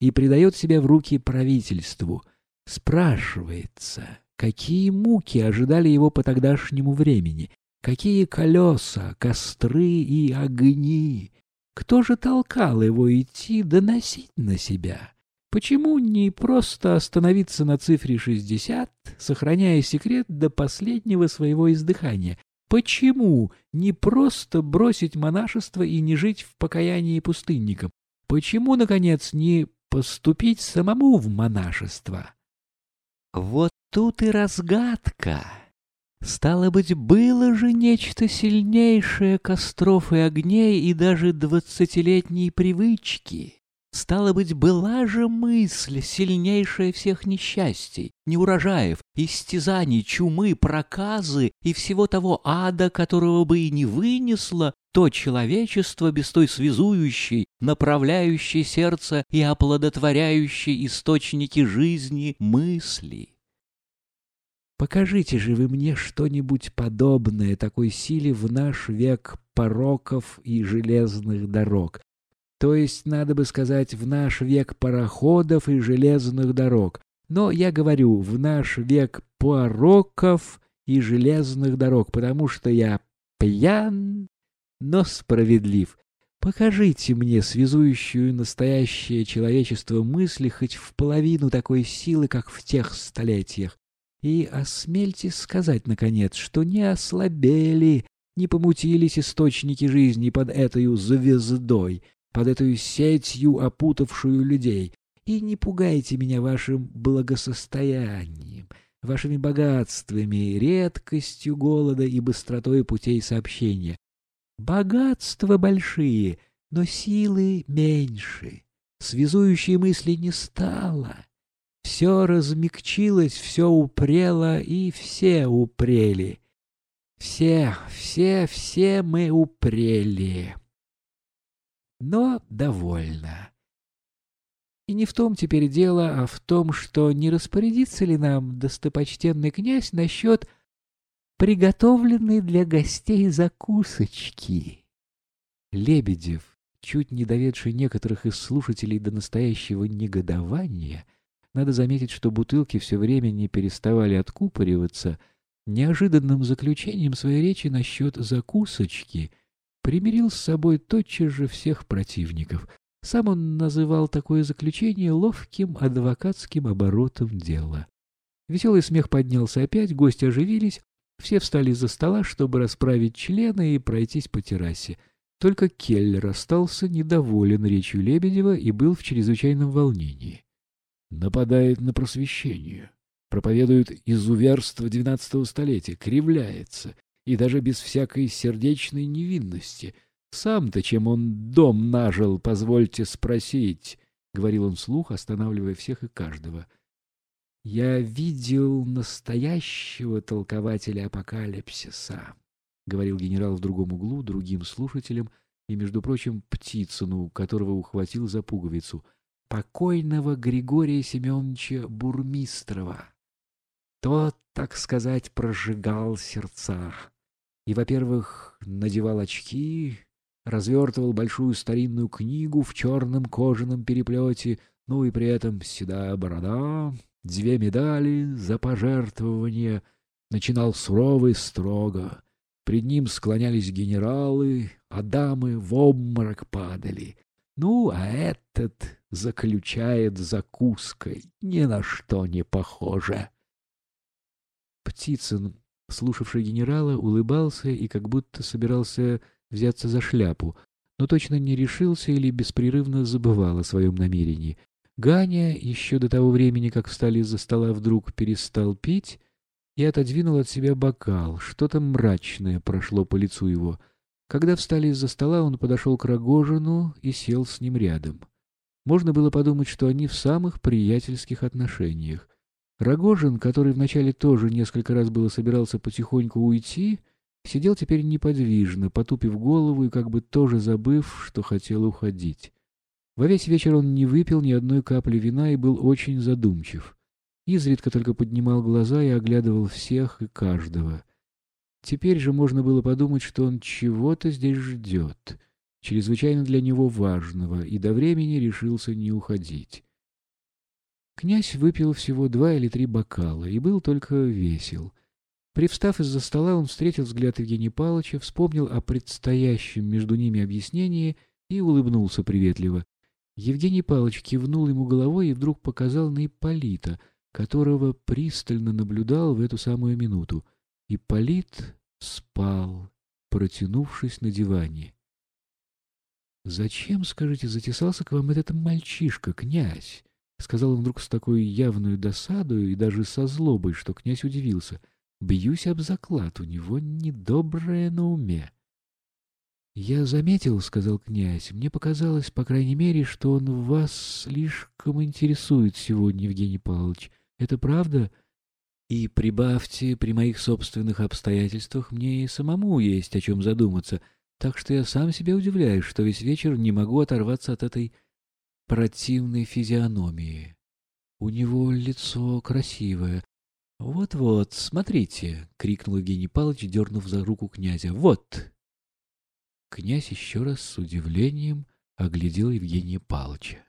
и предает себя в руки правительству. Спрашивается, какие муки ожидали его по тогдашнему времени, какие колеса, костры и огни. Кто же толкал его идти доносить на себя? Почему не просто остановиться на цифре 60, сохраняя секрет до последнего своего издыхания? Почему не просто бросить монашество и не жить в покаянии пустынником? Почему, наконец, не поступить самому в монашество? Вот тут и разгадка. Стало быть, было же нечто сильнейшее костров и огней и даже двадцатилетней привычки. Стало быть, была же мысль, сильнейшая всех несчастий, неурожаев, истязаний, чумы, проказы и всего того ада, которого бы и не вынесло то человечество без той связующей, направляющей сердце и оплодотворяющей источники жизни мысли. Покажите же вы мне что-нибудь подобное такой силе в наш век пороков и железных дорог, то есть, надо бы сказать, в наш век пароходов и железных дорог. Но я говорю, в наш век пороков и железных дорог, потому что я пьян, но справедлив. Покажите мне связующую настоящее человечество мысли хоть в половину такой силы, как в тех столетиях. И осмельте сказать, наконец, что не ослабели, не помутились источники жизни под этой звездой, под этой сетью, опутавшую людей, и не пугайте меня вашим благосостоянием, вашими богатствами, редкостью голода и быстротой путей сообщения. Богатства большие, но силы меньше, связующей мысли не стало. Все размягчилось, все упрело, и все упрели. Все, все, все мы упрели но довольно. И не в том теперь дело, а в том, что не распорядится ли нам достопочтенный князь насчет приготовленной для гостей закусочки. Лебедев, чуть не доведший некоторых из слушателей до настоящего негодования, надо заметить, что бутылки все время не переставали откупориваться, неожиданным заключением своей речи насчет закусочки примирил с собой тотчас же всех противников. Сам он называл такое заключение ловким адвокатским оборотом дела. Веселый смех поднялся опять, гости оживились, все встали за стола, чтобы расправить члены и пройтись по террасе. Только Келлер остался недоволен речью Лебедева и был в чрезвычайном волнении. «Нападает на просвещение, проповедует изуверство двенадцатого столетия, кривляется, и даже без всякой сердечной невинности. Сам-то чем он дом нажил, позвольте спросить, — говорил он вслух, останавливая всех и каждого. Я видел настоящего толкователя апокалипсиса, — говорил генерал в другом углу другим слушателям и, между прочим, Птицыну, которого ухватил за пуговицу, покойного Григория Семеновича Бурмистрова. Тот, так сказать, прожигал сердца. И, во-первых, надевал очки, развертывал большую старинную книгу в черном кожаном переплете, ну и при этом седая борода, две медали за пожертвование, начинал сурово и строго. Пред ним склонялись генералы, а дамы в обморок падали. Ну, а этот заключает закуской, ни на что не похоже. Птицын, слушавший генерала, улыбался и как будто собирался взяться за шляпу, но точно не решился или беспрерывно забывал о своем намерении. Ганя еще до того времени, как встали из-за стола, вдруг перестал пить и отодвинул от себя бокал. Что-то мрачное прошло по лицу его. Когда встали из-за стола, он подошел к Рогожину и сел с ним рядом. Можно было подумать, что они в самых приятельских отношениях. Рогожин, который вначале тоже несколько раз было собирался потихоньку уйти, сидел теперь неподвижно, потупив голову и как бы тоже забыв, что хотел уходить. Во весь вечер он не выпил ни одной капли вина и был очень задумчив. Изредка только поднимал глаза и оглядывал всех и каждого. Теперь же можно было подумать, что он чего-то здесь ждет, чрезвычайно для него важного, и до времени решился не уходить. Князь выпил всего два или три бокала и был только весел. Привстав из-за стола, он встретил взгляд Евгения Павловича, вспомнил о предстоящем между ними объяснении и улыбнулся приветливо. Евгений Павлович кивнул ему головой и вдруг показал на Ипполита, которого пристально наблюдал в эту самую минуту. Ипполит спал, протянувшись на диване. «Зачем, скажите, затесался к вам этот мальчишка, князь?» — сказал он вдруг с такой явной досадой и даже со злобой, что князь удивился. «Бьюсь об заклад, у него недоброе на уме». «Я заметил, — сказал князь, — мне показалось, по крайней мере, что он вас слишком интересует сегодня, Евгений Павлович. Это правда?» И прибавьте, при моих собственных обстоятельствах мне и самому есть о чем задуматься, так что я сам себе удивляюсь, что весь вечер не могу оторваться от этой противной физиономии. У него лицо красивое. «Вот-вот, смотрите!» — крикнул Евгений Павлович, дернув за руку князя. «Вот!» Князь еще раз с удивлением оглядел Евгения Павловича.